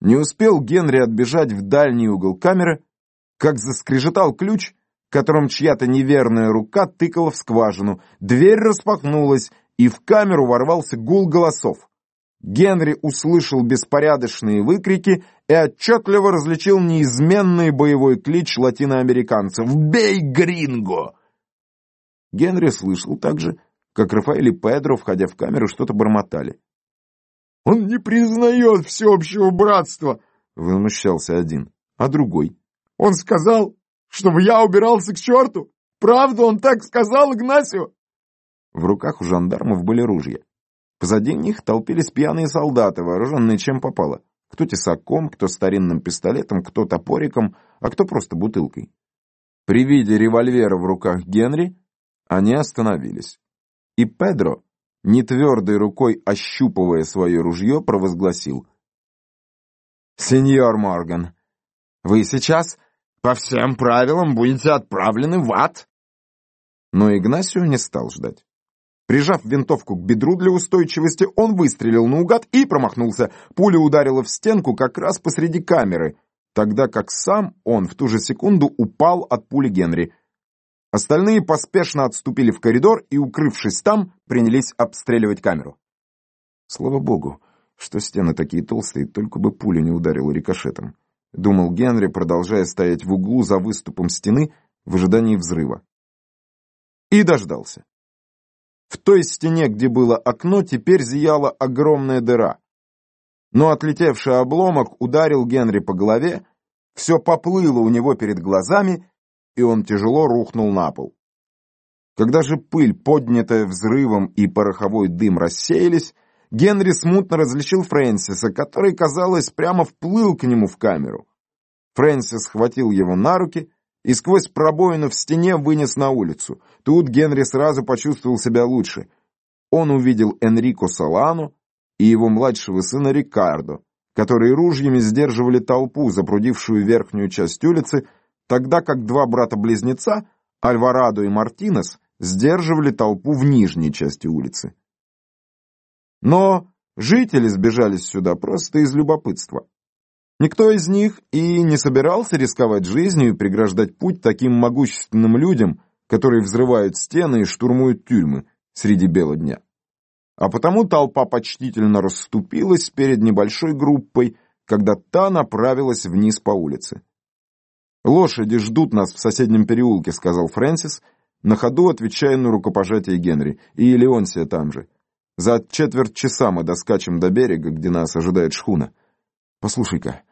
Не успел Генри отбежать в дальний угол камеры, как заскрежетал ключ, которым чья-то неверная рука тыкала в скважину. Дверь распахнулась, и в камеру ворвался гул голосов. Генри услышал беспорядочные выкрики и отчетливо различил неизменный боевой клич латиноамериканцев «Бей, гринго!». Генри слышал также, как Рафаэль и Педро, входя в камеру, что-то бормотали. «Он не признает всеобщего братства!» — возмущался один, а другой. «Он сказал, чтобы я убирался к черту! Правда, он так сказал, Игнасио?» В руках у жандармов были ружья. Позади них толпились пьяные солдаты, вооруженные чем попало. Кто тесаком, кто старинным пистолетом, кто топориком, а кто просто бутылкой. При виде револьвера в руках Генри они остановились. И Педро, нетвердой рукой ощупывая свое ружье, провозгласил. «Сеньор Морган, вы сейчас по всем правилам будете отправлены в ад!» Но Игнасио не стал ждать. Прижав винтовку к бедру для устойчивости, он выстрелил наугад и промахнулся. Пуля ударила в стенку как раз посреди камеры, тогда как сам он в ту же секунду упал от пули Генри. Остальные поспешно отступили в коридор и, укрывшись там, принялись обстреливать камеру. Слава богу, что стены такие толстые, только бы пуля не ударила рикошетом, думал Генри, продолжая стоять в углу за выступом стены в ожидании взрыва. И дождался. В той стене, где было окно, теперь зияла огромная дыра. Но отлетевший обломок ударил Генри по голове, все поплыло у него перед глазами, и он тяжело рухнул на пол. Когда же пыль, поднятая взрывом и пороховой дым рассеялись, Генри смутно различил Фрэнсиса, который, казалось, прямо вплыл к нему в камеру. Фрэнсис схватил его на руки и сквозь пробоину в стене вынес на улицу. Тут Генри сразу почувствовал себя лучше. Он увидел Энрико Солану и его младшего сына Рикардо, которые ружьями сдерживали толпу, запрудившую верхнюю часть улицы, тогда как два брата-близнеца, Альварадо и Мартинес, сдерживали толпу в нижней части улицы. Но жители сбежались сюда просто из любопытства. Никто из них и не собирался рисковать жизнью и преграждать путь таким могущественным людям, которые взрывают стены и штурмуют тюрьмы среди бела дня. А потому толпа почтительно расступилась перед небольшой группой, когда та направилась вниз по улице. «Лошади ждут нас в соседнем переулке», — сказал Фрэнсис, на ходу отвечая на рукопожатие Генри, и Леонсия там же. «За четверть часа мы доскачем до берега, где нас ожидает шхуна. Послушай-ка,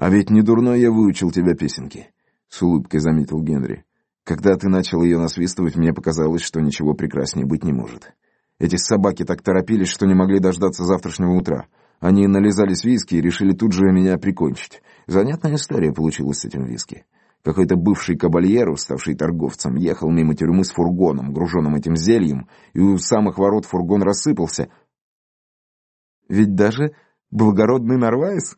«А ведь не дурной я выучил тебя песенки», — с улыбкой заметил Генри. «Когда ты начал ее насвистывать, мне показалось, что ничего прекраснее быть не может. Эти собаки так торопились, что не могли дождаться завтрашнего утра. Они нализались виски и решили тут же меня прикончить. Занятная история получилась с этим виски. Какой-то бывший кабальеру, ставший торговцем, ехал мимо тюрьмы с фургоном, груженным этим зельем, и у самых ворот фургон рассыпался. Ведь даже благородный Нарвайс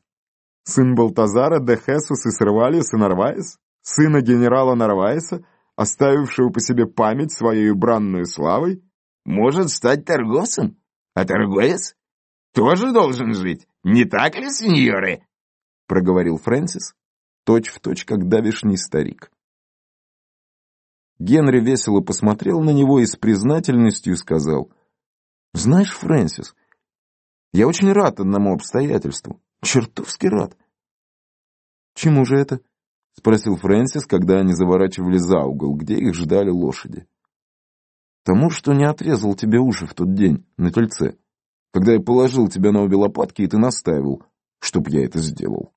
сын Балтазара де Хесус и Сервалиус и Нарваес, сына генерала Нарваеса, оставившего по себе память своей бранную славой, может стать торговцем, а торговец тоже должен жить, не так ли, сеньоры? проговорил Фрэнсис, точь-в-точь, как давишний старик. Генри весело посмотрел на него и с признательностью сказал, «Знаешь, Фрэнсис, я очень рад одному обстоятельству. Чертовски рад. Чему же это? Спросил Фрэнсис, когда они заворачивали за угол, где их ждали лошади. Тому, что не отрезал тебе уши в тот день, на тельце, когда я положил тебя на обе лопатки, и ты настаивал, чтоб я это сделал.